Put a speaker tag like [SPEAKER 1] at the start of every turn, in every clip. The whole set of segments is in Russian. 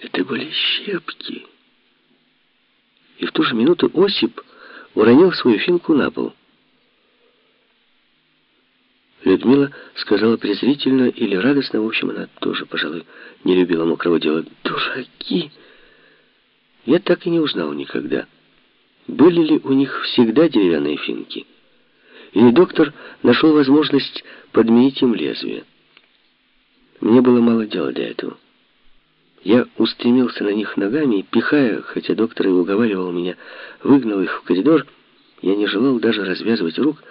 [SPEAKER 1] Это были щепки. И в ту же минуту Осип уронил свою финку на пол. Людмила сказала презрительно или радостно, в общем, она тоже, пожалуй, не любила мокрого дела. «Дураки!» Я так и не узнал никогда, были ли у них всегда деревянные финки. Или доктор нашел возможность подменить им лезвие. Мне было мало дела для этого. Я устремился на них ногами пихая, хотя доктор и уговаривал меня, выгнал их в коридор, я не желал даже развязывать рук,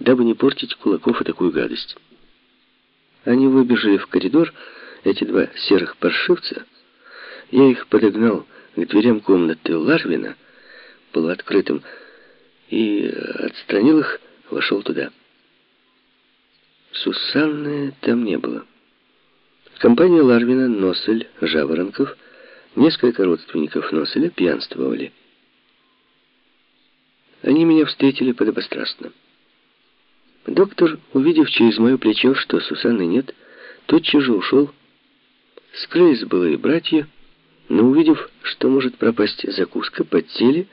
[SPEAKER 1] дабы не портить кулаков и такую гадость. Они выбежали в коридор, эти два серых паршивца. Я их подогнал к дверям комнаты Ларвина, полуоткрытым, и отстранил их, вошел туда. Сусанны там не было. Компания Ларвина, Носель, Жаворонков, несколько родственников Носеля пьянствовали. Они меня встретили подобострастно. Доктор, увидев через мое плечо, что Сусанны нет, тотчас же ушел. Скрылись былые братья, но увидев, что может пропасть закуска, подсели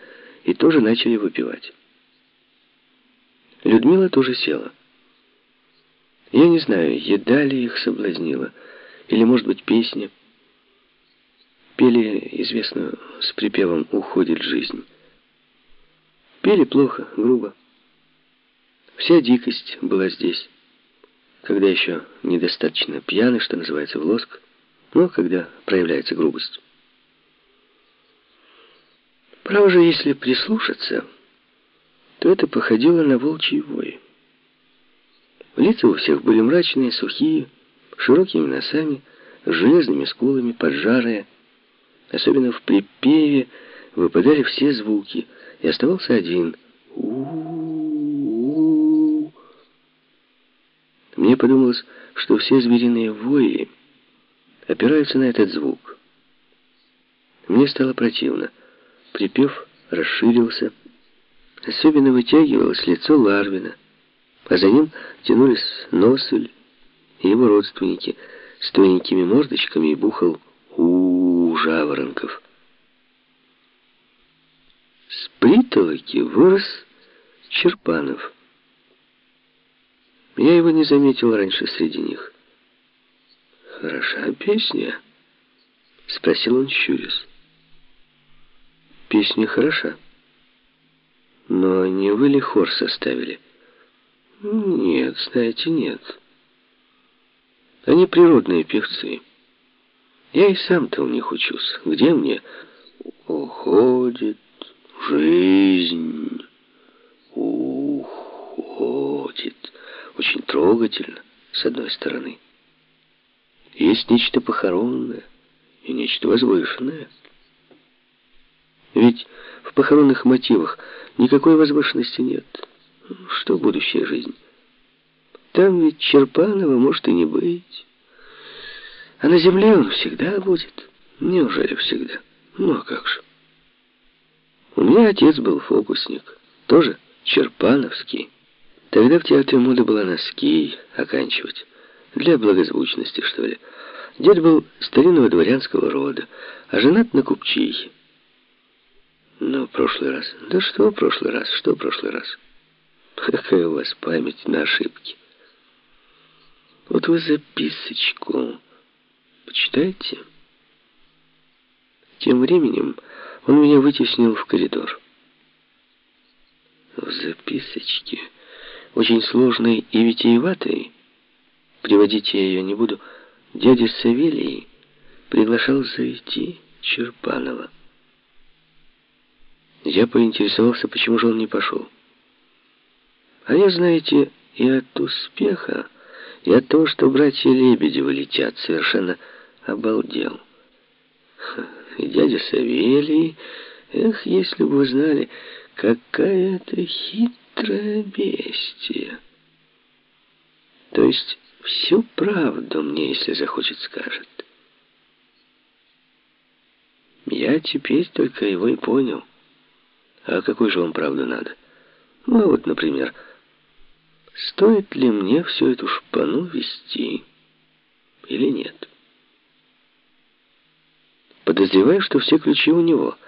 [SPEAKER 1] и тоже начали выпивать. Людмила тоже села. Я не знаю, еда ли их соблазнила, или, может быть, песня. Пели, известно, с припевом «Уходит жизнь». Пели плохо, грубо. Вся дикость была здесь, когда еще недостаточно пьяный, что называется, в лоск, но когда проявляется грубость. Право же, если прислушаться, то это походило на волчий вой. Лица у всех были мрачные, сухие, широкими носами, с железными скулами, поджарые. Особенно в припеве выпадали все звуки, и оставался один мне подумалось, что все звериные вои опираются на этот звук. Мне стало противно. Припев расширился. Особенно вытягивалось лицо Ларвина, а за ним тянулись Носель и его родственники с тоненькими мордочками и бухал у, -у, -у жаворонков. С притолоки вырос Черпанов. Я его не заметил раньше среди них. «Хороша песня?» — спросил он, щурясь. «Песня хороша. Но не вы ли хор составили?» «Нет, знаете, нет. Они природные певцы. Я и сам-то у них учусь. Где мне уходит жизнь, уходит?» очень трогательно, с одной стороны. Есть нечто похоронное и нечто возвышенное. Ведь в похоронных мотивах никакой возвышенности нет. Что будущая жизнь? Там ведь Черпанова может и не быть. А на земле он всегда будет. Неужели всегда? Ну, а как же? У меня отец был фокусник. Тоже черпановский. Тогда в театре мода была носки оканчивать. Для благозвучности, что ли. Дед был старинного дворянского рода, а женат на купчихе. Но прошлый раз... Да что прошлый раз? Что прошлый раз? Какая у вас память на ошибки. Вот вы записочку почитайте. Тем временем он меня вытеснил в коридор. В записочке очень сложной и витиеватой, приводить я ее не буду, дядя Савелий приглашал зайти Черпанова. Я поинтересовался, почему же он не пошел. А я, знаете, и от успеха, от того, что братья Лебедевы летят, совершенно обалдел. И дядя Савелий, эх, если бы вы знали, какая это хитрая, бестие. То есть всю правду мне, если захочет, скажет. Я теперь только его и понял. А какую же вам правду надо? Ну, вот, например, стоит ли мне всю эту шпану вести или нет? Подозреваю, что все ключи у него —